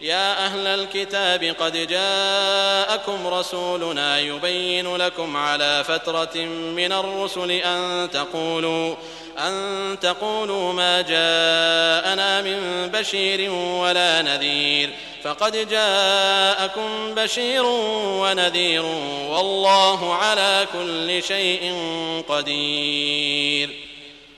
يا أهل الكتاب قد جاءكم رسولنا يبين لكم على فترة من الرسل أن تقولوا أن تقولوا ما جاءنا من بشير ولا نذير. فقد جاءكم بشير ونذير والله على كل شيء قدير.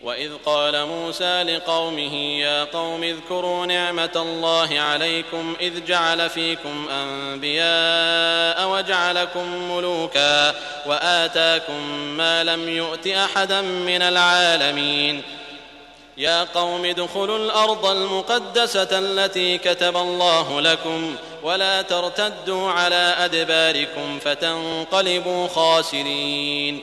وَإِذْ قَالَ مُوسَى لِقَوْمِهِ يَا قَوْمِ اذْكُرُوا نِعْمَةَ اللَّهِ عَلَيْكُمْ إِذْ جَعَلَ فِيكُمْ أَنْبِيَاءَ وَجَعَلَكُمْ مُلُوكًا وَآتَاكُمْ مَا لَمْ يُؤْتِ أَحَدًا مِنَ الْعَالَمِينَ يا قوم ادخلوا الأرض المقدسة التي كتب الله لكم ولا ترتدوا على أدباركم فتنقلبوا خاسرين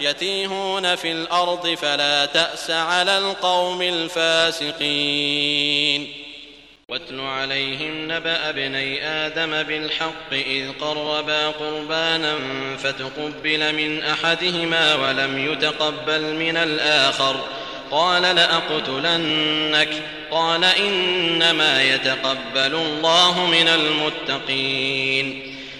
يتيهون في الأرض فلا تأس على القوم الفاسقين. واتل عليهم نبأ بني آدم بالحق إذ قربا قربانا فتقبل من أحدهما ولم يتقبل من الآخر. قال لأقتلنك. قال إنما يتقبل الله من المتقين.